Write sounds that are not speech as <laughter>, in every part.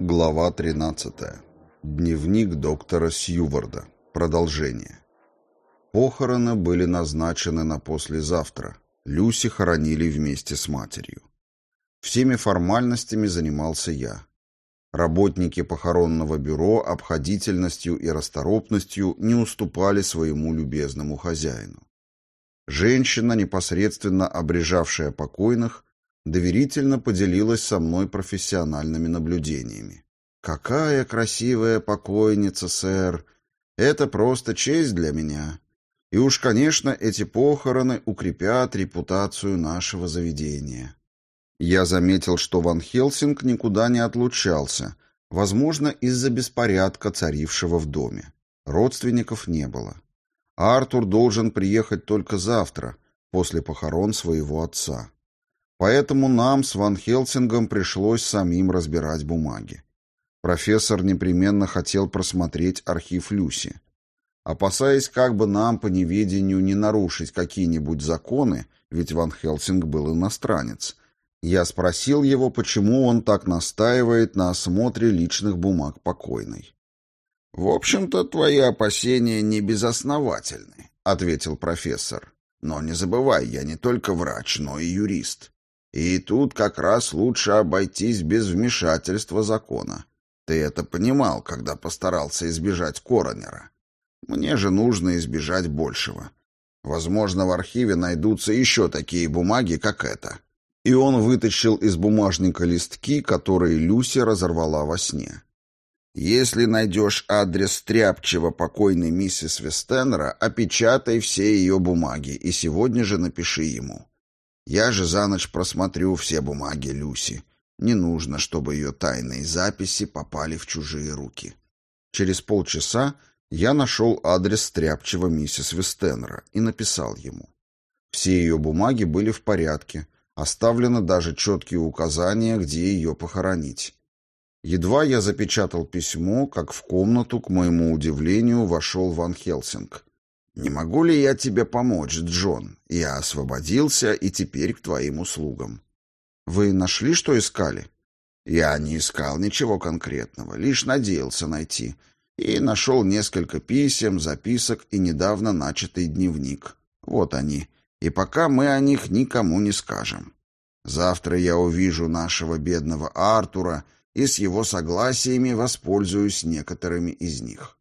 Глава 13. Дневник доктора Сьюварда. Продолжение. Похороны были назначены на послезавтра. Люси хоронили вместе с матерью. Всеми формальностями занимался я. Работники похоронного бюро обходительностью и расторопностью не уступали своему любезному хозяину. Женщина, непосредственно обрежавшая покойных, доверительно поделилась со мной профессиональными наблюдениями. «Какая красивая покойница, сэр! Это просто честь для меня. И уж, конечно, эти похороны укрепят репутацию нашего заведения». Я заметил, что Ван Хелсинг никуда не отлучался, возможно, из-за беспорядка, царившего в доме. Родственников не было. Артур должен приехать только завтра, после похорон своего отца. Поэтому нам с Ван Хелсингом пришлось самим разбирать бумаги. Профессор непременно хотел просмотреть архив Люси. Опасаясь, как бы нам по неведению не нарушить какие-нибудь законы, ведь Ван Хелсинг был иностранец, я спросил его, почему он так настаивает на осмотре личных бумаг покойной. «В общем-то, твои опасения не безосновательны», — ответил профессор. «Но не забывай, я не только врач, но и юрист. И тут как раз лучше обойтись без вмешательства закона. Ты это понимал, когда постарался избежать коронера. Мне же нужно избежать большего. Возможно, в архиве найдутся еще такие бумаги, как эта. И он вытащил из бумажника листки, которые Люси разорвала во сне. Если найдешь адрес тряпчего покойной миссис Вестенера, опечатай все ее бумаги и сегодня же напиши ему. Я же за ночь просмотрю все бумаги Люси. Не нужно, чтобы ее тайные записи попали в чужие руки. Через полчаса я нашел адрес стряпчего миссис Вестенера и написал ему. Все ее бумаги были в порядке, оставлены даже четкие указания, где ее похоронить. Едва я запечатал письмо, как в комнату, к моему удивлению, вошел Ван Хелсинг. «Не могу ли я тебе помочь, Джон? Я освободился и теперь к твоим услугам». «Вы нашли, что искали?» «Я не искал ничего конкретного, лишь надеялся найти. И нашел несколько писем, записок и недавно начатый дневник. Вот они. И пока мы о них никому не скажем. Завтра я увижу нашего бедного Артура и с его согласиями воспользуюсь некоторыми из них».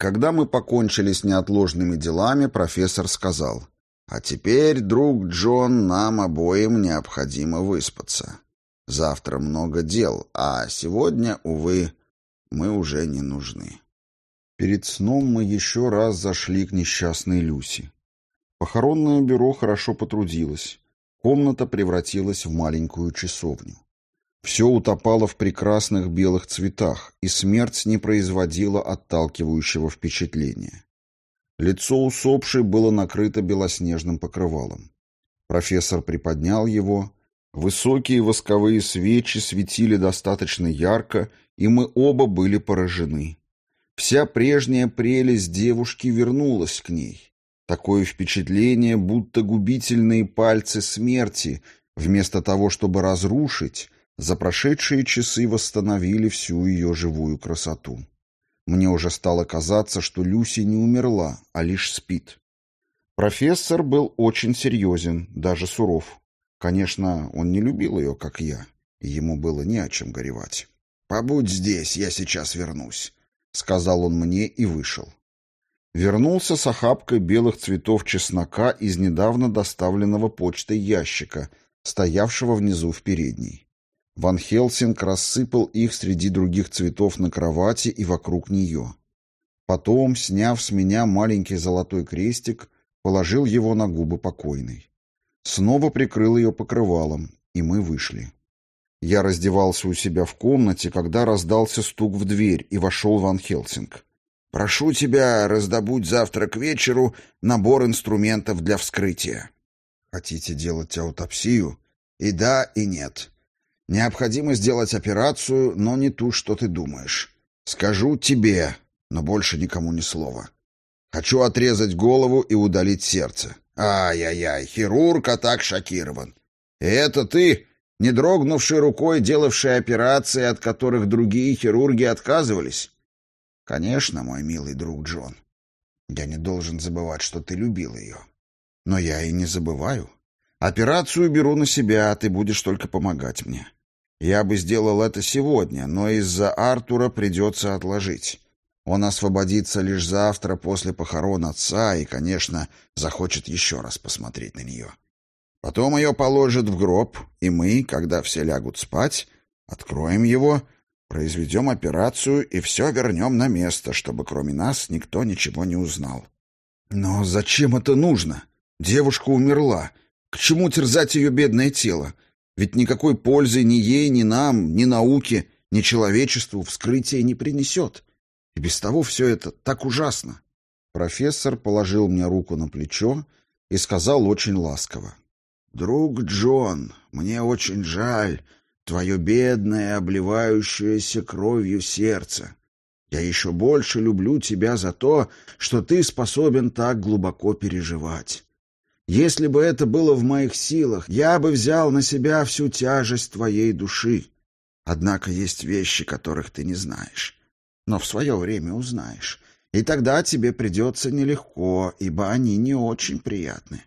Когда мы покончили с неотложными делами, профессор сказал, «А теперь, друг Джон, нам обоим необходимо выспаться. Завтра много дел, а сегодня, увы, мы уже не нужны». Перед сном мы еще раз зашли к несчастной Люси. Похоронное бюро хорошо потрудилось. Комната превратилась в маленькую часовню. Все утопало в прекрасных белых цветах, и смерть не производила отталкивающего впечатления. Лицо усопшей было накрыто белоснежным покрывалом. Профессор приподнял его. Высокие восковые свечи светили достаточно ярко, и мы оба были поражены. Вся прежняя прелесть девушки вернулась к ней. Такое впечатление, будто губительные пальцы смерти, вместо того, чтобы разрушить, за прошедшие часы восстановили всю ее живую красоту. Мне уже стало казаться, что Люси не умерла, а лишь спит. Профессор был очень серьезен, даже суров. Конечно, он не любил ее, как я, и ему было не о чем горевать. «Побудь здесь, я сейчас вернусь», — сказал он мне и вышел. Вернулся с охапкой белых цветов чеснока из недавно доставленного почтой ящика, стоявшего внизу в передней. Ван Хелсинг рассыпал их среди других цветов на кровати и вокруг нее. Потом, сняв с меня маленький золотой крестик, положил его на губы покойной. Снова прикрыл ее покрывалом, и мы вышли. Я раздевался у себя в комнате, когда раздался стук в дверь, и вошел Ван Хелсинг. «Прошу тебя раздобудь завтра к вечеру набор инструментов для вскрытия». «Хотите делать аутопсию?» «И да, и нет. Необходимо сделать операцию, но не ту, что ты думаешь. Скажу тебе, но больше никому ни слова. Хочу отрезать голову и удалить сердце. Ай-яй-яй, хирург, а так шокирован. И это ты? Не дрогнувшей рукой, делавшей операции, от которых другие хирурги отказывались? Конечно, мой милый друг Джон. Я не должен забывать, что ты любил ее. Но я и не забываю. Операцию беру на себя, а ты будешь только помогать мне. Я бы сделал это сегодня, но из-за Артура придется отложить. Он освободится лишь завтра после похорон отца и, конечно, захочет еще раз посмотреть на нее. Потом ее положат в гроб, и мы, когда все лягут спать, откроем его Произведем операцию и все вернем на место, чтобы кроме нас никто ничего не узнал. Но зачем это нужно? Девушка умерла. К чему терзать ее бедное тело? Ведь никакой пользы ни ей, ни нам, ни науке, ни человечеству вскрытие не принесет. И без того все это так ужасно. Профессор положил мне руку на плечо и сказал очень ласково. «Друг Джон, мне очень жаль, твое бедное, обливающееся кровью сердце. Я еще больше люблю тебя за то, что ты способен так глубоко переживать. Если бы это было в моих силах, я бы взял на себя всю тяжесть твоей души. Однако есть вещи, которых ты не знаешь, но в свое время узнаешь, и тогда тебе придется нелегко, ибо они не очень приятны.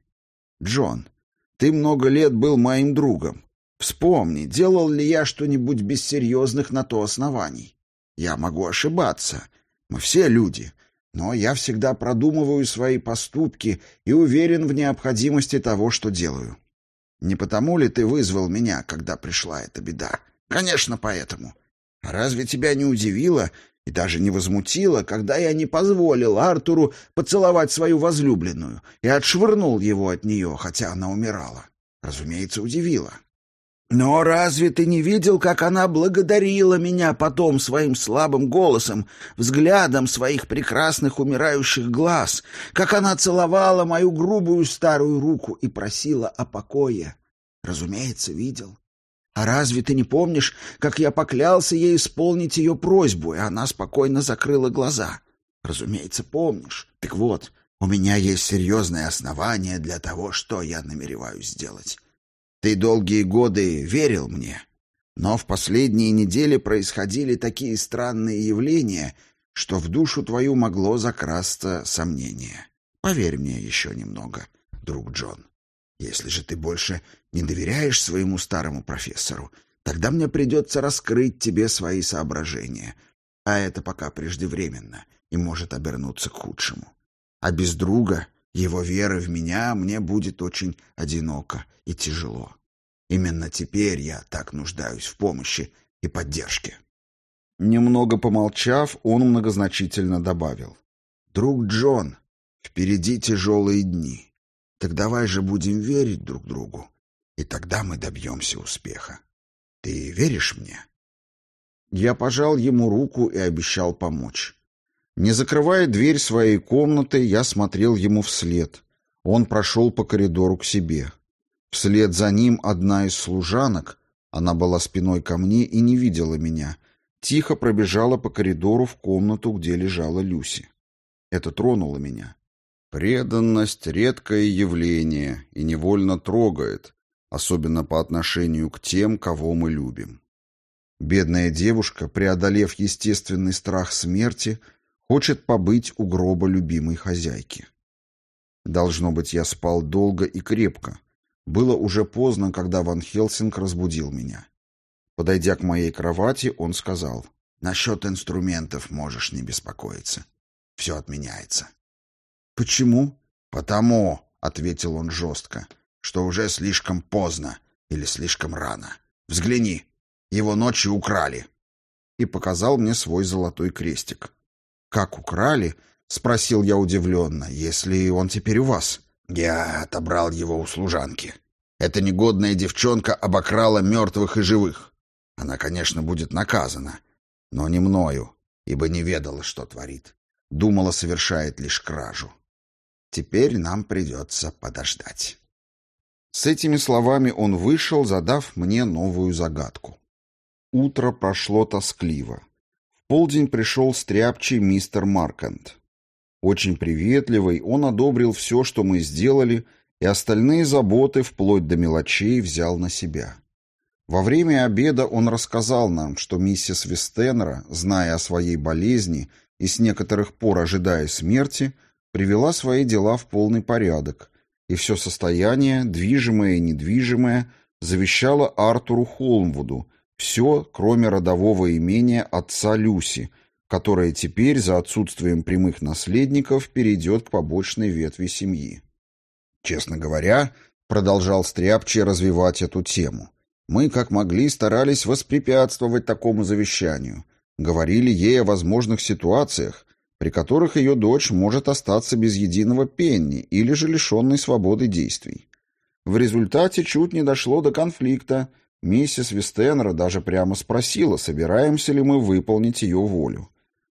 Джон, ты много лет был моим другом, Вспомни, делал ли я что-нибудь без серьезных на то оснований. Я могу ошибаться. Мы все люди. Но я всегда продумываю свои поступки и уверен в необходимости того, что делаю. Не потому ли ты вызвал меня, когда пришла эта беда? Конечно, поэтому. Разве тебя не удивило и даже не возмутило, когда я не позволил Артуру поцеловать свою возлюбленную и отшвырнул его от нее, хотя она умирала? Разумеется, удивило. Но разве ты не видел, как она благодарила меня потом своим слабым голосом, взглядом своих прекрасных умирающих глаз, как она целовала мою грубую старую руку и просила о покое? Разумеется, видел. А разве ты не помнишь, как я поклялся ей исполнить ее просьбу, и она спокойно закрыла глаза? Разумеется, помнишь. Так вот, у меня есть серьезное основание для того, что я намереваюсь сделать. Ты долгие годы верил мне, но в последние недели происходили такие странные явления, что в душу твою могло закрасться сомнение. Поверь мне еще немного, друг Джон. Если же ты больше не доверяешь своему старому профессору, тогда мне придется раскрыть тебе свои соображения. А это пока преждевременно и может обернуться к худшему. А без друга его веры в меня мне будет очень одиноко и тяжело. Именно теперь я так нуждаюсь в помощи и поддержке. Немного помолчав, он многозначительно добавил. «Друг Джон, впереди тяжелые дни. Так давай же будем верить друг другу, и тогда мы добьемся успеха. Ты веришь мне?» Я пожал ему руку и обещал помочь. Не закрывая дверь своей комнаты, я смотрел ему вслед. Он прошел по коридору к себе. Вслед за ним одна из служанок, она была спиной ко мне и не видела меня, тихо пробежала по коридору в комнату, где лежала Люси. Это тронуло меня. Преданность — редкое явление и невольно трогает, особенно по отношению к тем, кого мы любим. Бедная девушка, преодолев естественный страх смерти, хочет побыть у гроба любимой хозяйки. Должно быть, я спал долго и крепко. Было уже поздно, когда Ван Хелсинг разбудил меня. Подойдя к моей кровати, он сказал, «Насчет инструментов можешь не беспокоиться. Все отменяется». «Почему?» «Потому», — ответил он жестко, «что уже слишком поздно или слишком рано. Взгляни, его ночью украли» и показал мне свой золотой крестик. «Как украли?» — спросил я удивленно. «Если он теперь у вас?» «Я отобрал его у служанки. Эта негодная девчонка обокрала мертвых и живых. Она, конечно, будет наказана, но не мною, ибо не ведала, что творит. Думала, совершает лишь кражу. Теперь нам придется подождать». С этими словами он вышел, задав мне новую загадку. Утро прошло тоскливо. Полдень пришел стряпчий мистер Маркант. Очень приветливый, он одобрил все, что мы сделали, и остальные заботы, вплоть до мелочей, взял на себя. Во время обеда он рассказал нам, что миссис Вестенра, зная о своей болезни и с некоторых пор ожидая смерти, привела свои дела в полный порядок, и все состояние, движимое и недвижимое, завещало Артуру Холмвуду, все, кроме родового имения отца Люси, которое теперь, за отсутствием прямых наследников, перейдет к побочной ветви семьи. Честно говоря, продолжал Стряпчий развивать эту тему, мы, как могли, старались воспрепятствовать такому завещанию, говорили ей о возможных ситуациях, при которых ее дочь может остаться без единого пенни или же лишенной свободы действий. В результате чуть не дошло до конфликта. Миссис Вестенера даже прямо спросила, собираемся ли мы выполнить ее волю.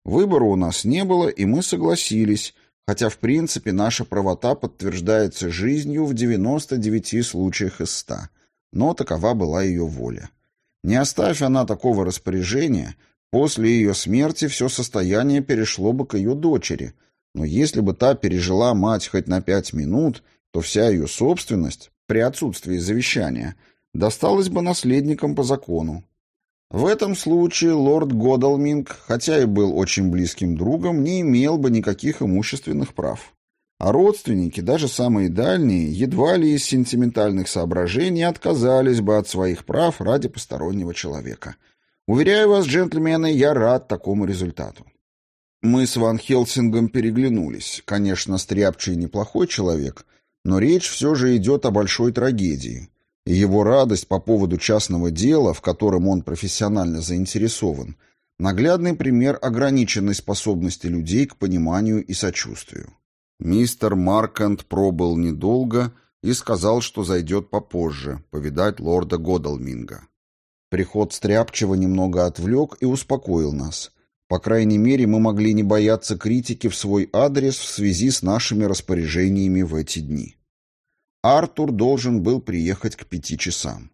Выбора у нас не было, и мы согласились, хотя в принципе наша правота подтверждается жизнью в 99 случаях из 100. Но такова была ее воля. Не оставь она такого распоряжения, после ее смерти все состояние перешло бы к ее дочери, но если бы та пережила мать хоть на пять минут, то вся ее собственность, при отсутствии завещания, досталась бы наследникам по закону. В этом случае лорд Годалминг, хотя и был очень близким другом, не имел бы никаких имущественных прав. А родственники, даже самые дальние, едва ли из сентиментальных соображений отказались бы от своих прав ради постороннего человека. Уверяю вас, джентльмены, я рад такому результату. Мы с Ван Хелсингом переглянулись. Конечно, Стряпчий неплохой человек, но речь все же идет о большой трагедии. И его радость по поводу частного дела, в котором он профессионально заинтересован, наглядный пример ограниченной способности людей к пониманию и сочувствию. Мистер Маркант пробыл недолго и сказал, что зайдет попозже, повидать лорда Годалминга. Приход Стряпчего немного отвлек и успокоил нас. По крайней мере, мы могли не бояться критики в свой адрес в связи с нашими распоряжениями в эти дни. Артур должен был приехать к пяти часам.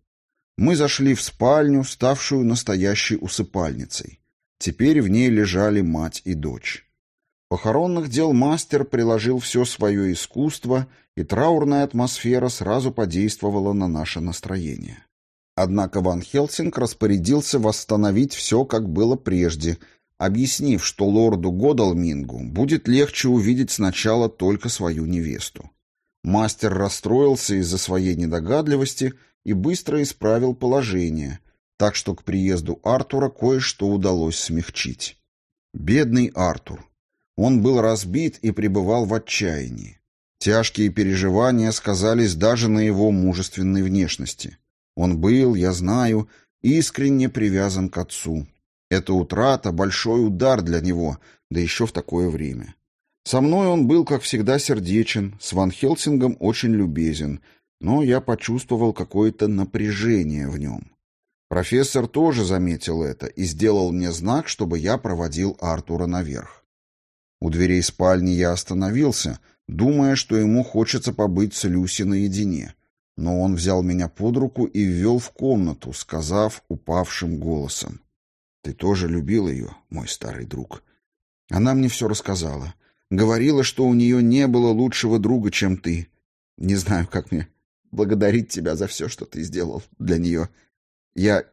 Мы зашли в спальню, ставшую настоящей усыпальницей. Теперь в ней лежали мать и дочь. Похоронных дел мастер приложил все свое искусство, и траурная атмосфера сразу подействовала на наше настроение. Однако Ван Хелсинг распорядился восстановить все, как было прежде, объяснив, что лорду Годалмингу будет легче увидеть сначала только свою невесту. Мастер расстроился из-за своей недогадливости и быстро исправил положение, так что к приезду Артура кое-что удалось смягчить. Бедный Артур. Он был разбит и пребывал в отчаянии. Тяжкие переживания сказались даже на его мужественной внешности. Он был, я знаю, искренне привязан к отцу. Эта утрата — большой удар для него, да еще в такое время. Со мной он был, как всегда, сердечен, с Ван Хелсингом очень любезен, но я почувствовал какое-то напряжение в нем. Профессор тоже заметил это и сделал мне знак, чтобы я проводил Артура наверх. У дверей спальни я остановился, думая, что ему хочется побыть с Люси наедине. Но он взял меня под руку и ввел в комнату, сказав упавшим голосом. «Ты тоже любил ее, мой старый друг?» Она мне все рассказала. Говорила, что у нее не было лучшего друга, чем ты. Не знаю, как мне благодарить тебя за все, что ты сделал для нее. Я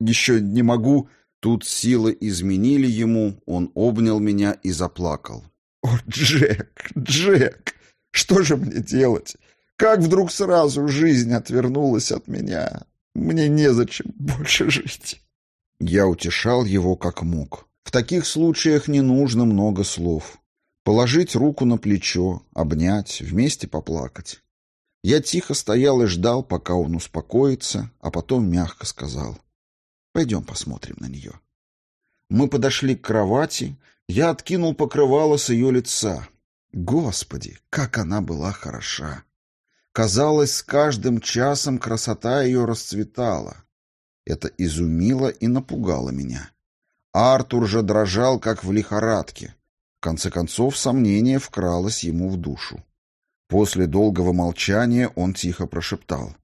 еще не могу...» Тут силы изменили ему, он обнял меня и заплакал. «О, Джек, Джек, что же мне делать? Как вдруг сразу жизнь отвернулась от меня. Мне незачем больше жить. Я утешал его как мог. В таких случаях не нужно много слов. Положить руку на плечо, обнять, вместе поплакать. Я тихо стоял и ждал, пока он успокоится, а потом мягко сказал. «Пойдем посмотрим на нее». Мы подошли к кровати, я откинул покрывало с ее лица. Господи, как она была хороша! Казалось, с каждым часом красота ее расцветала. Это изумило и напугало меня. Артур же дрожал, как в лихорадке. Конце концов, сомнение вкралось ему в душу. После долгого молчания он тихо прошептал.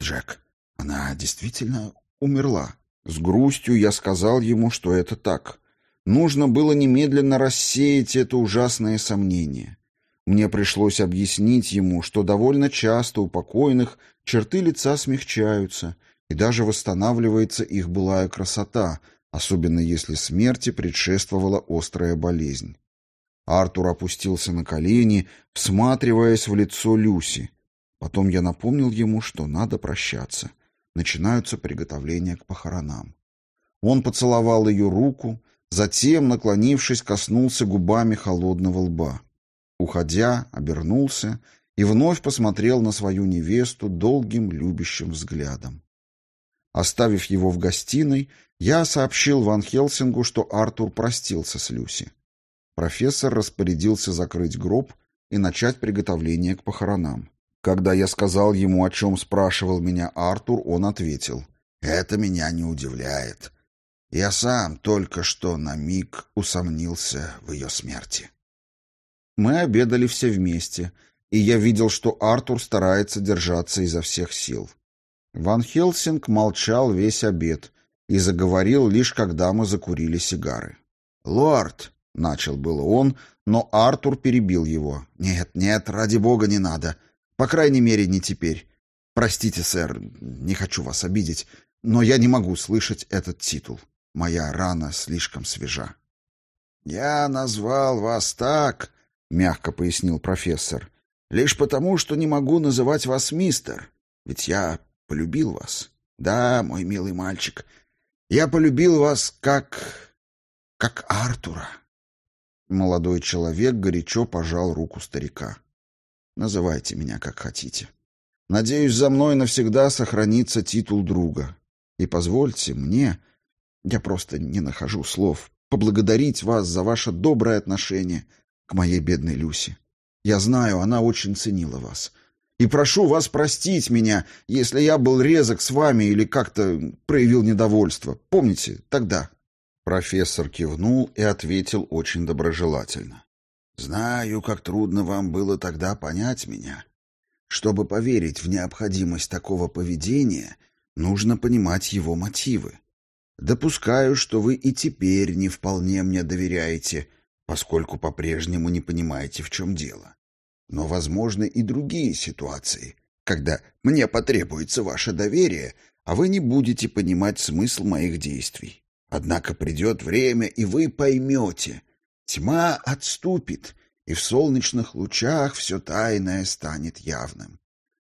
«Джек, она действительно умерла?» С грустью я сказал ему, что это так. Нужно было немедленно рассеять это ужасное сомнение. Мне пришлось объяснить ему, что довольно часто у покойных черты лица смягчаются, и даже восстанавливается их былая красота, особенно если смерти предшествовала острая болезнь. Артур опустился на колени, всматриваясь в лицо Люси. Потом я напомнил ему, что надо прощаться. Начинаются приготовления к похоронам. Он поцеловал ее руку, затем, наклонившись, коснулся губами холодного лба. Уходя, обернулся и вновь посмотрел на свою невесту долгим любящим взглядом. Оставив его в гостиной, я сообщил Ван Хелсингу, что Артур простился с Люси. Профессор распорядился закрыть гроб и начать приготовление к похоронам. Когда я сказал ему, о чем спрашивал меня Артур, он ответил. «Это меня не удивляет. Я сам только что на миг усомнился в ее смерти». Мы обедали все вместе, и я видел, что Артур старается держаться изо всех сил. Ван Хелсинг молчал весь обед и заговорил лишь когда мы закурили сигары. «Лорд!» — начал было он, но Артур перебил его. «Нет, нет, ради бога, не надо. По крайней мере, не теперь. Простите, сэр, не хочу вас обидеть, но я не могу слышать этот титул. Моя рана слишком свежа». «Я назвал вас так», — мягко пояснил профессор, — «лишь потому, что не могу называть вас мистер, ведь я полюбил вас. Да, мой милый мальчик, я полюбил вас как... как Артура». Молодой человек горячо пожал руку старика. «Называйте меня как хотите. Надеюсь, за мной навсегда сохранится титул друга. И позвольте мне, я просто не нахожу слов, поблагодарить вас за ваше доброе отношение к моей бедной Люси. Я знаю, она очень ценила вас. И прошу вас простить меня, если я был резок с вами или как-то проявил недовольство. Помните, тогда?» Профессор кивнул и ответил очень доброжелательно. «Знаю, как трудно вам было тогда понять меня. Чтобы поверить в необходимость такого поведения, нужно понимать его мотивы. Допускаю, что вы и теперь не вполне мне доверяете, поскольку по-прежнему не понимаете, в чем дело. Но возможны и другие ситуации, когда мне потребуется ваше доверие, а вы не будете понимать смысл моих действий. Однако придет время, и вы поймете. Тьма отступит, и в солнечных лучах все тайное станет явным.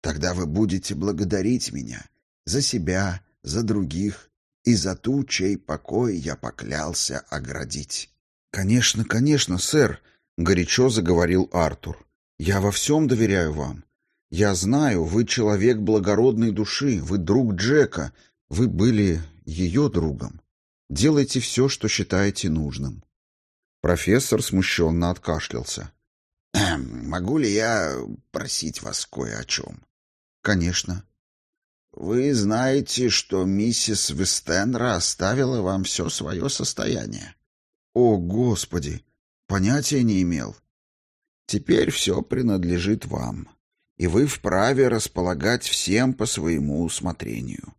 Тогда вы будете благодарить меня за себя, за других и за ту, чей покой я поклялся оградить. «Конечно, конечно, сэр», — горячо заговорил Артур. «Я во всем доверяю вам. Я знаю, вы человек благородной души, вы друг Джека, вы были ее другом. Делайте все, что считаете нужным». Профессор смущенно откашлялся. «Могу ли я просить вас кое о чем?» «Конечно». «Вы знаете, что миссис Вестенра оставила вам все свое состояние?» «О, Господи! Понятия не имел. Теперь все принадлежит вам, и вы вправе располагать всем по своему усмотрению.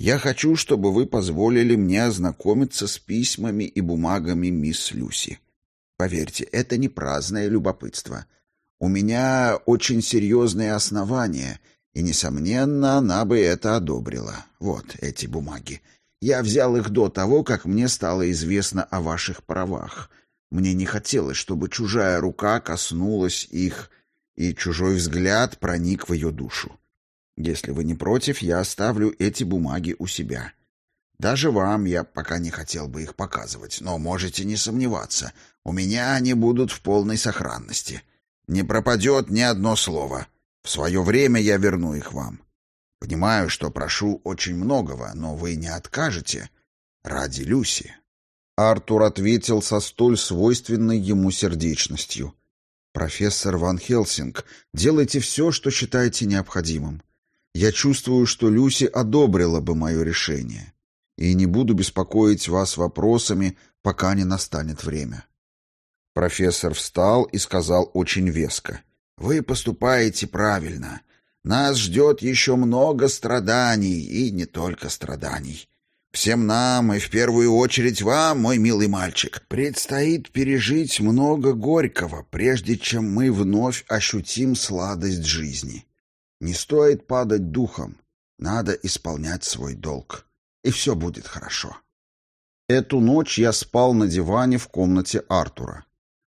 Я хочу, чтобы вы позволили мне ознакомиться с письмами и бумагами мисс Люси. Поверьте, это не праздное любопытство. У меня очень серьезные основания, и, несомненно, она бы это одобрила. Вот эти бумаги. Я взял их до того, как мне стало известно о ваших правах. Мне не хотелось, чтобы чужая рука коснулась их, и чужой взгляд проник в ее душу. Если вы не против, я оставлю эти бумаги у себя. Даже вам я пока не хотел бы их показывать, но можете не сомневаться, у меня они будут в полной сохранности. Не пропадет ни одно слово. В свое время я верну их вам. Понимаю, что прошу очень многого, но вы не откажете ради Люси. Артур ответил со столь свойственной ему сердечностью. «Профессор Ван Хелсинг, делайте все, что считаете необходимым. Я чувствую, что Люси одобрила бы мое решение, и не буду беспокоить вас вопросами, пока не настанет время». Профессор встал и сказал очень веско. «Вы поступаете правильно. Нас ждет еще много страданий, и не только страданий. Всем нам, и в первую очередь вам, мой милый мальчик, предстоит пережить много горького, прежде чем мы вновь ощутим сладость жизни. Не стоит падать духом. Надо исполнять свой долг, и все будет хорошо. Эту ночь я спал на диване в комнате Артура.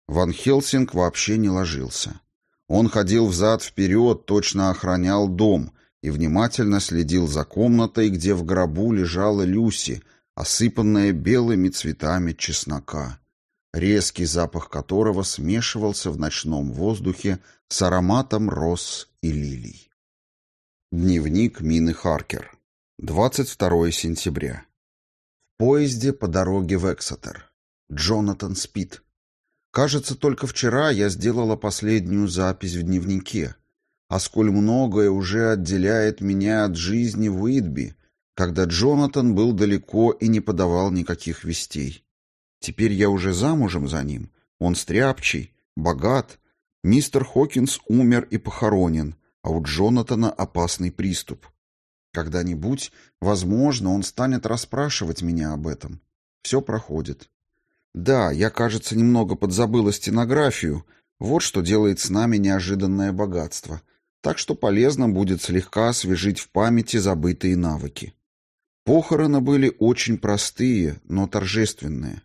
Ван Хелсинг вообще не ложился. Он ходил взад-вперед, точно охранял дом и внимательно следил за комнатой, где в гробу лежала Люси, осыпанная белыми цветами чеснока, резкий запах которого смешивался в ночном воздухе с ароматом роз и лилий. Дневник Мины Харкер. 22 сентября. В поезде по дороге в Эксетер. Джонатан спит. Кажется, только вчера я сделала последнюю запись в дневнике. А сколь многое уже отделяет меня от жизни в Уитби, когда Джонатан был далеко и не подавал никаких вестей. Теперь я уже замужем за ним. Он стряпчий, богат. Мистер Хокинс умер и похоронен, а у Джонатана опасный приступ. Когда-нибудь, возможно, он станет расспрашивать меня об этом. Все проходит. Да, я, кажется, немного подзабыла стенографию. Вот что делает с нами неожиданное богатство. Так что полезно будет слегка освежить в памяти забытые навыки. Похороны были очень простые, но торжественные.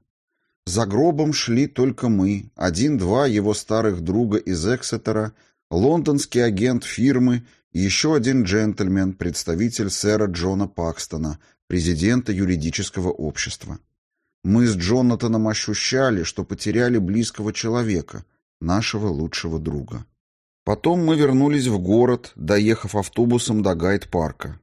За гробом шли только мы, один-два его старых друга из Эксетера, лондонский агент фирмы и еще один джентльмен, представитель сэра Джона Пакстона, президента юридического общества. Мы с Джонатаном ощущали, что потеряли близкого человека, нашего лучшего друга. Потом мы вернулись в город, доехав автобусом до Гайд-парка.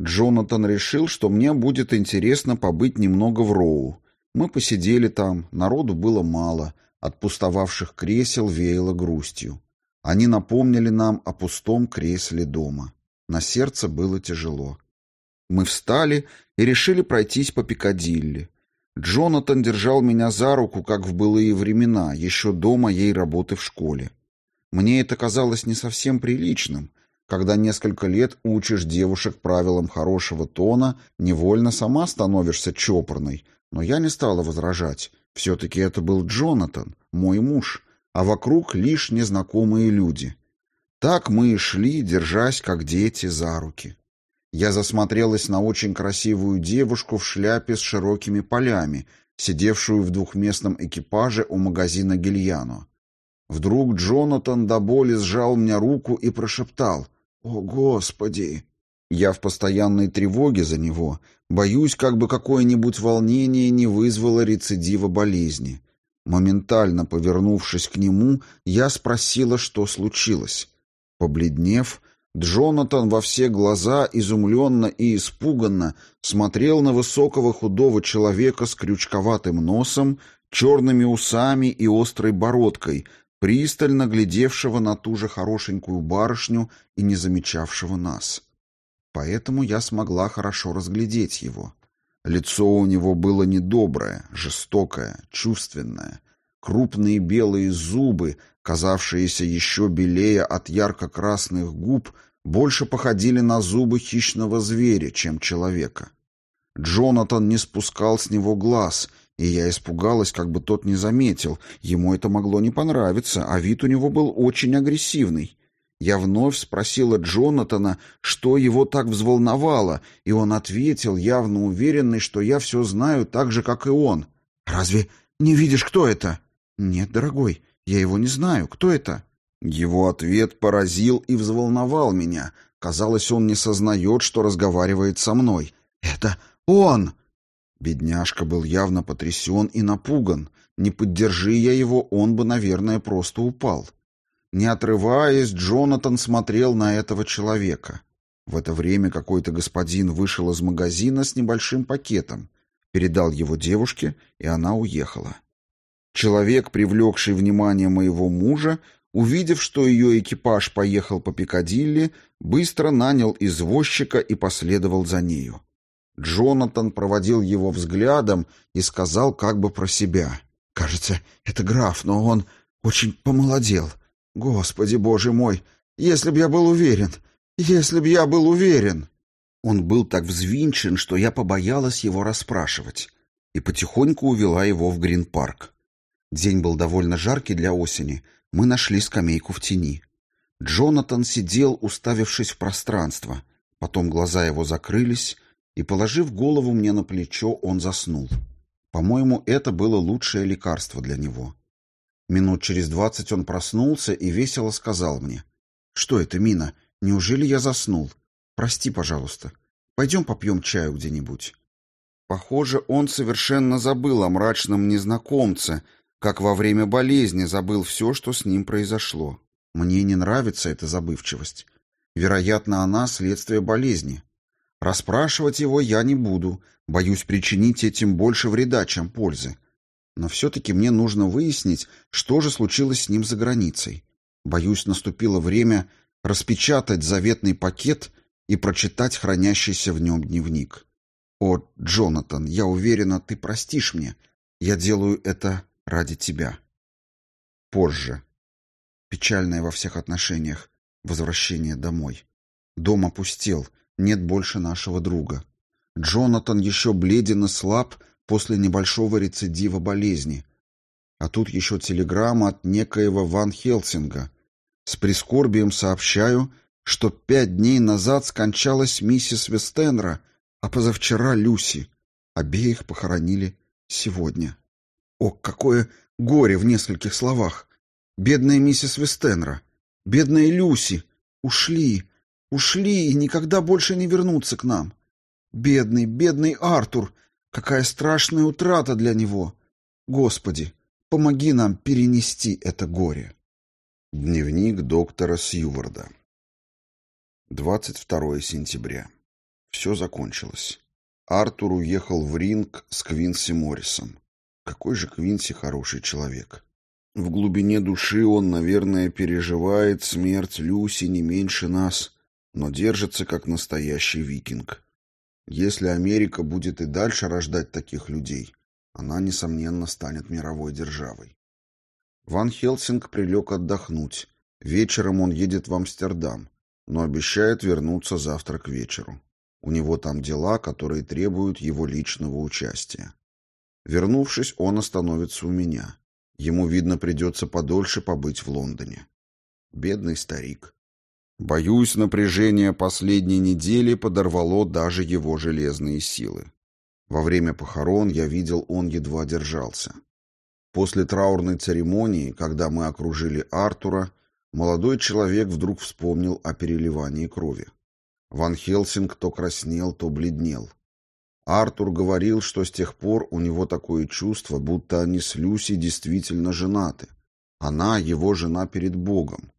Джонатан решил, что мне будет интересно побыть немного в Роу. Мы посидели там, народу было мало, от пустовавших кресел веяло грустью. Они напомнили нам о пустом кресле дома. На сердце было тяжело. Мы встали и решили пройтись по Пикадилли. Джонатан держал меня за руку, как в былые времена, еще до моей работы в школе. Мне это казалось не совсем приличным. Когда несколько лет учишь девушек правилам хорошего тона, невольно сама становишься чопорной. Но я не стала возражать. Все-таки это был Джонатан, мой муж, а вокруг лишь незнакомые люди. Так мы и шли, держась, как дети, за руки. Я засмотрелась на очень красивую девушку в шляпе с широкими полями, сидевшую в двухместном экипаже у магазина Гильяно. Вдруг Джонатан до боли сжал мне руку и прошептал «О, Господи!». Я в постоянной тревоге за него, боюсь, как бы какое-нибудь волнение не вызвало рецидива болезни. Моментально повернувшись к нему, я спросила, что случилось. Побледнев, Джонатан во все глаза, изумленно и испуганно, смотрел на высокого худого человека с крючковатым носом, черными усами и острой бородкой, пристально глядевшего на ту же хорошенькую барышню и не замечавшего нас. Поэтому я смогла хорошо разглядеть его. Лицо у него было недоброе, жестокое, чувственное. Крупные белые зубы, казавшиеся еще белее от ярко-красных губ, больше походили на зубы хищного зверя, чем человека. Джонатан не спускал с него глаз, и я испугалась, как бы тот не заметил. Ему это могло не понравиться, а вид у него был очень агрессивный. Я вновь спросила Джонатана, что его так взволновало, и он ответил, явно уверенный, что я все знаю так же, как и он. «Разве не видишь, кто это?» «Нет, дорогой, я его не знаю. Кто это?» Его ответ поразил и взволновал меня. Казалось, он не сознает, что разговаривает со мной. «Это он!» Бедняжка был явно потрясен и напуган. Не поддержи я его, он бы, наверное, просто упал. Не отрываясь, Джонатан смотрел на этого человека. В это время какой-то господин вышел из магазина с небольшим пакетом, передал его девушке, и она уехала. Человек, привлекший внимание моего мужа, увидев, что ее экипаж поехал по Пикадилли, быстро нанял извозчика и последовал за нею. Джонатан проводил его взглядом и сказал как бы про себя. «Кажется, это граф, но он очень помолодел. Господи, боже мой, если б я был уверен, если б я был уверен!» Он был так взвинчен, что я побоялась его расспрашивать, и потихоньку увела его в Грин-парк. День был довольно жаркий для осени. Мы нашли скамейку в тени. Джонатан сидел, уставившись в пространство. Потом глаза его закрылись, и, положив голову мне на плечо, он заснул. По-моему, это было лучшее лекарство для него. Минут через двадцать он проснулся и весело сказал мне. «Что это, Мина? Неужели я заснул? Прости, пожалуйста. Пойдем попьем чаю где-нибудь». Похоже, он совершенно забыл о мрачном незнакомце, как во время болезни забыл все, что с ним произошло. Мне не нравится эта забывчивость. Вероятно, она следствие болезни. Расспрашивать его я не буду, боюсь причинить этим больше вреда, чем пользы. Но все-таки мне нужно выяснить, что же случилось с ним за границей. Боюсь, наступило время распечатать заветный пакет и прочитать хранящийся в нем дневник. О, Джонатан, я уверена, ты простишь мне. Я делаю это ради тебя. Позже. Печальное во всех отношениях. Возвращение домой. Дом опустел. Нет больше нашего друга. Джонатан еще бледен и слаб после небольшого рецидива болезни. А тут еще телеграмма от некоего Ван Хелсинга. С прискорбием сообщаю, что пять дней назад скончалась миссис Вестенра, а позавчера Люси. Обеих похоронили сегодня. О, какое горе в нескольких словах! Бедная миссис Вестенра, бедная Люси, ушли, ушли и никогда больше не вернутся к нам. Бедный, бедный Артур, какая страшная утрата для него. Господи, помоги нам перенести это горе. Дневник доктора Сьюварда. 22 сентября. Все закончилось. Артур уехал в ринг с Квинси Моррисом. Какой же Квинси хороший человек. В глубине души он, наверное, переживает смерть Люси не меньше нас, но держится как настоящий викинг. Если Америка будет и дальше рождать таких людей, она, несомненно, станет мировой державой. Ван Хелсинг прилег отдохнуть. Вечером он едет в Амстердам, но обещает вернуться завтра к вечеру. У него там дела, которые требуют его личного участия. Вернувшись, он остановится у меня. Ему, видно, придется подольше побыть в Лондоне. Бедный старик. Боюсь, напряжение последней недели подорвало даже его железные силы. Во время похорон я видел, он едва держался. После траурной церемонии, когда мы окружили Артура, молодой человек вдруг вспомнил о переливании крови. Ван Хелсинг то краснел, то бледнел. Артур говорил, что с тех пор у него такое чувство, будто они с Люси действительно женаты. Она его жена перед Богом.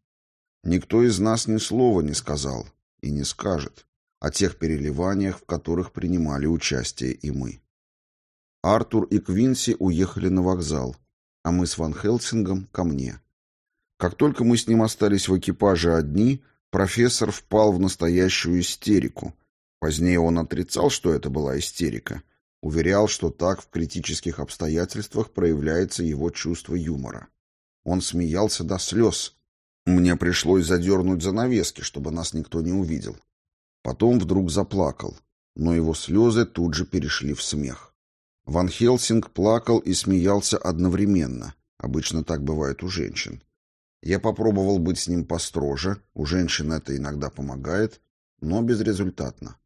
Никто из нас ни слова не сказал и не скажет о тех переливаниях, в которых принимали участие и мы. Артур и Квинси уехали на вокзал, а мы с Ван Хелсингом ко мне. Как только мы с ним остались в экипаже одни, профессор впал в настоящую истерику – Позднее он отрицал, что это была истерика. Уверял, что так в критических обстоятельствах проявляется его чувство юмора. Он смеялся до слез. Мне пришлось задернуть занавески, чтобы нас никто не увидел. Потом вдруг заплакал, но его слезы тут же перешли в смех. Ван Хелсинг плакал и смеялся одновременно. Обычно так бывает у женщин. Я попробовал быть с ним построже, у женщин это иногда помогает, но безрезультатно.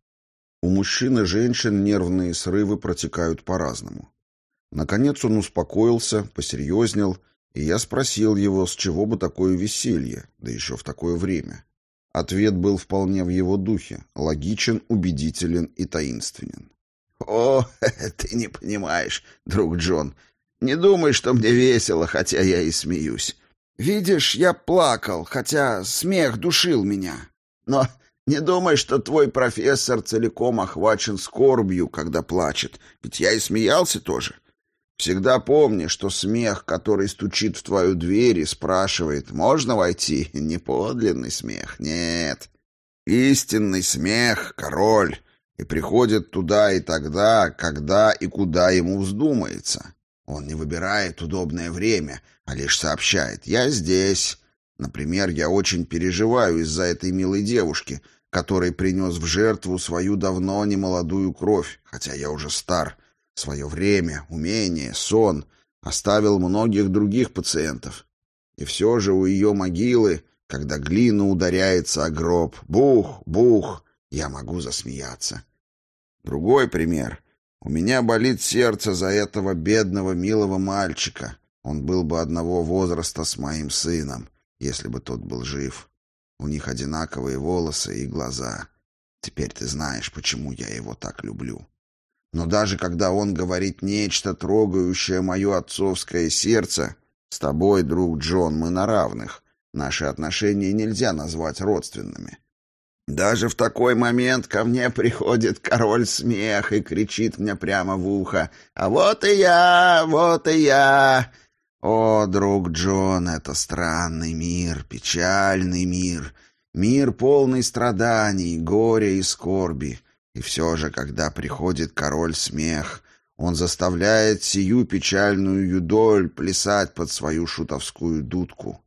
У мужчин и женщин нервные срывы протекают по-разному. Наконец он успокоился, посерьезнел, и я спросил его, с чего бы такое веселье, да еще в такое время. Ответ был вполне в его духе, логичен, убедителен и таинственен. «О, <laughs> ты не понимаешь, друг Джон. Не думай, что мне весело, хотя я и смеюсь. Видишь, я плакал, хотя смех душил меня. Но не думай, что твой профессор целиком охвачен скорбью, когда плачет, ведь я и смеялся тоже. Всегда помни, что смех, который стучит в твою дверь и спрашивает, можно войти, не подлинный смех, нет. Истинный смех — король, и приходит туда и тогда, когда и куда ему вздумается. Он не выбирает удобное время, а лишь сообщает «я здесь». Например, я очень переживаю из-за этой милой девушки, который принес в жертву свою давно немолодую кровь, хотя я уже стар, свое время, умение, сон, оставил многих других пациентов. И все же у ее могилы, когда глина ударяется о гроб, бух, бух, я могу засмеяться. Другой пример. У меня болит сердце за этого бедного милого мальчика. Он был бы одного возраста с моим сыном, если бы тот был жив. У них одинаковые волосы и глаза. Теперь ты знаешь, почему я его так люблю. Но даже когда он говорит нечто, трогающее мое отцовское сердце, с тобой, друг Джон, мы на равных. Наши отношения нельзя назвать родственными. Даже в такой момент ко мне приходит король смех и кричит мне прямо в ухо «А вот и я, вот и я!» О, друг Джон, это странный мир, печальный мир, мир полный страданий, горя и скорби. И все же, когда приходит король смех, он заставляет сию печальную юдоль плясать под свою шутовскую дудку.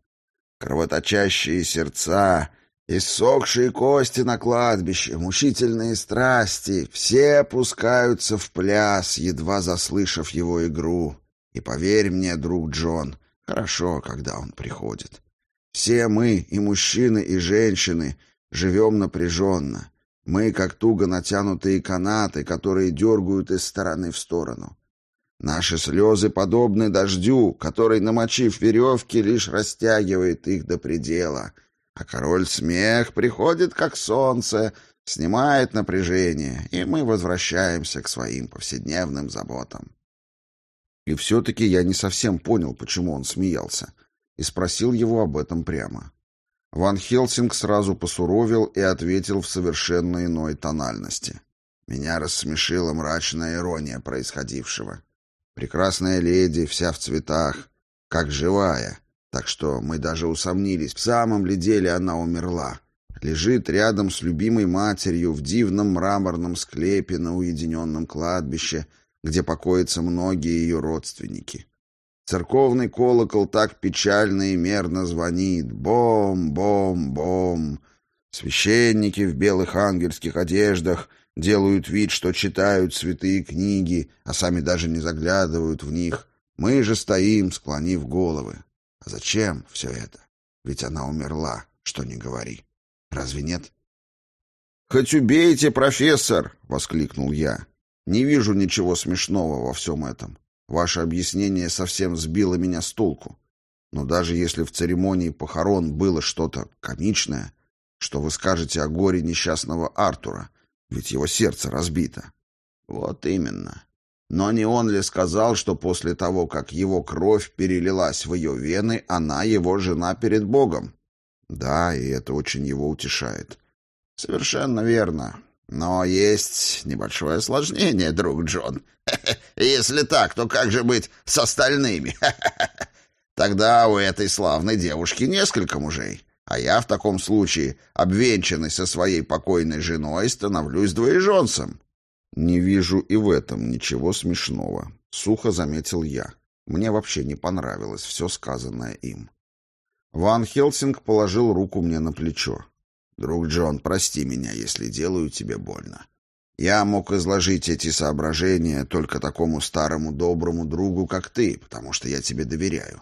Кровоточащие сердца, иссохшие кости на кладбище, мучительные страсти — все опускаются в пляс, едва заслышав его игру. И поверь мне, друг Джон, хорошо, когда он приходит. Все мы, и мужчины, и женщины, живем напряженно. Мы, как туго натянутые канаты, которые дергают из стороны в сторону. Наши слезы подобны дождю, который, намочив веревки, лишь растягивает их до предела. А король смех приходит, как солнце, снимает напряжение, и мы возвращаемся к своим повседневным заботам. И все-таки я не совсем понял, почему он смеялся, и спросил его об этом прямо. Ван Хелсинг сразу посуровил и ответил в совершенно иной тональности. Меня рассмешила мрачная ирония происходившего. Прекрасная леди, вся в цветах, как живая, так что мы даже усомнились, в самом ли деле она умерла. Лежит рядом с любимой матерью в дивном мраморном склепе на уединенном кладбище — где покоятся многие ее родственники. Церковный колокол так печально и мерно звонит. Бом-бом-бом. Священники в белых ангельских одеждах делают вид, что читают святые книги, а сами даже не заглядывают в них. Мы же стоим, склонив головы. А зачем все это? Ведь она умерла, что не говори. Разве нет? «Хоть убейте, профессор!» — воскликнул я. Не вижу ничего смешного во всем этом. Ваше объяснение совсем сбило меня с толку. Но даже если в церемонии похорон было что-то комичное, что вы скажете о горе несчастного Артура, ведь его сердце разбито. Вот именно. Но не он ли сказал, что после того, как его кровь перелилась в ее вены, она его жена перед Богом? Да, и это очень его утешает. Совершенно верно. Но есть небольшое осложнение, друг Джон. <laughs> Если так, то как же быть с остальными? <laughs> Тогда у этой славной девушки несколько мужей. А я в таком случае, обвенчанный со своей покойной женой, становлюсь двоеженцем. Не вижу и в этом ничего смешного. Сухо заметил я. Мне вообще не понравилось все сказанное им. Ван Хелсинг положил руку мне на плечо. Друг Джон, прости меня, если делаю тебе больно. Я мог изложить эти соображения только такому старому доброму другу, как ты, потому что я тебе доверяю.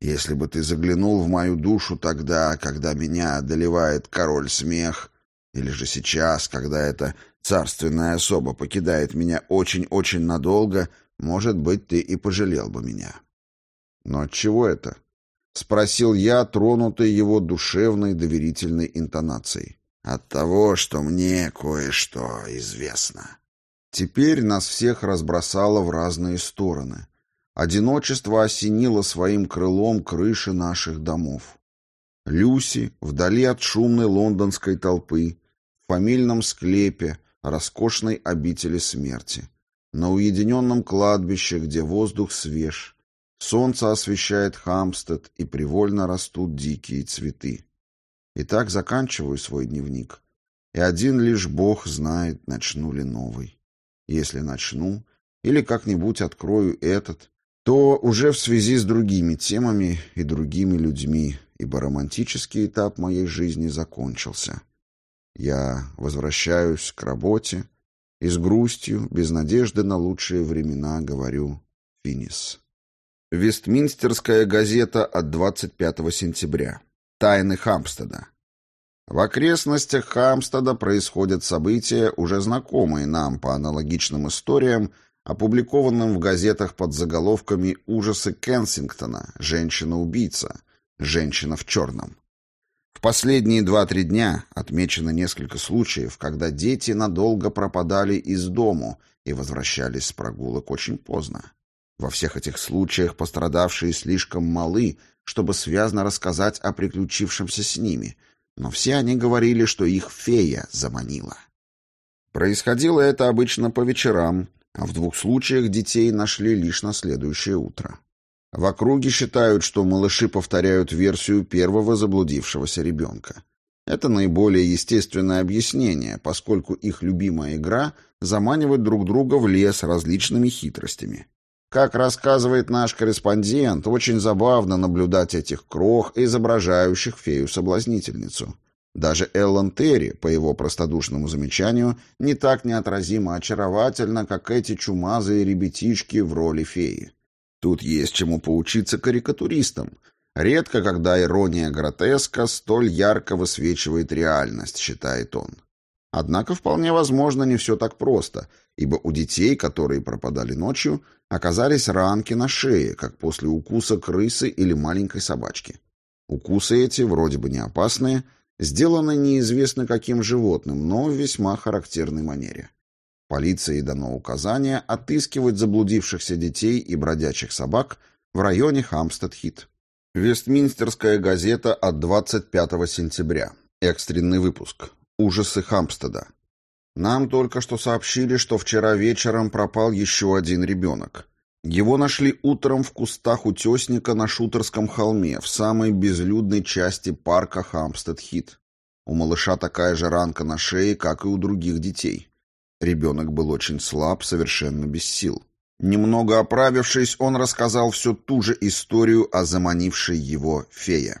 Если бы ты заглянул в мою душу тогда, когда меня одолевает король смех, или же сейчас, когда эта царственная особа покидает меня очень-очень надолго, может быть, ты и пожалел бы меня. Но от чего это? — спросил я, тронутый его душевной доверительной интонацией. «От того, что мне кое-что известно». Теперь нас всех разбросало в разные стороны. Одиночество осенило своим крылом крыши наших домов. Люси, вдали от шумной лондонской толпы, в фамильном склепе, роскошной обители смерти, на уединенном кладбище, где воздух свеж, Солнце освещает Хамстед, и привольно растут дикие цветы. И так заканчиваю свой дневник. И один лишь Бог знает, начну ли новый. Если начну, или как-нибудь открою этот, то уже в связи с другими темами и другими людьми, ибо романтический этап моей жизни закончился. Я возвращаюсь к работе и с грустью, без надежды на лучшие времена, говорю «Финис». Вестминстерская газета от 25 сентября. Тайны Хампстеда. В окрестностях Хамстеда происходят события, уже знакомые нам по аналогичным историям, опубликованным в газетах под заголовками «Ужасы Кенсингтона», «Женщина-убийца», «Женщина в черном». В последние два-три дня отмечено несколько случаев, когда дети надолго пропадали из дому и возвращались с прогулок очень поздно. Во всех этих случаях пострадавшие слишком малы, чтобы связно рассказать о приключившемся с ними – но все они говорили, что их фея заманила. Происходило это обычно по вечерам, а в двух случаях детей нашли лишь на следующее утро. В округе считают, что малыши повторяют версию первого заблудившегося ребенка. Это наиболее естественное объяснение, поскольку их любимая игра заманивает друг друга в лес различными хитростями. Как рассказывает наш корреспондент, очень забавно наблюдать этих крох, изображающих фею-соблазнительницу. Даже Эллен Терри, по его простодушному замечанию, не так неотразимо очаровательна, как эти чумазые ребятишки в роли феи. Тут есть чему поучиться карикатуристам. Редко, когда ирония гротеска столь ярко высвечивает реальность, считает он. Однако вполне возможно не все так просто, ибо у детей, которые пропадали ночью, оказались ранки на шее, как после укуса крысы или маленькой собачки. Укусы эти, вроде бы не опасные, сделаны неизвестно каким животным, но в весьма характерной манере. Полиции дано указание отыскивать заблудившихся детей и бродячих собак в районе Хамстед-Хит. Вестминстерская газета от 25 сентября. Экстренный выпуск. Ужасы Хампстеда. Нам только что сообщили, что вчера вечером пропал еще один ребенок. Его нашли утром в кустах утесника на Шутерском холме, в самой безлюдной части парка Хампстед-Хит. У малыша такая же ранка на шее, как и у других детей. Ребенок был очень слаб, совершенно без сил. Немного оправившись, он рассказал всю ту же историю о заманившей его фее.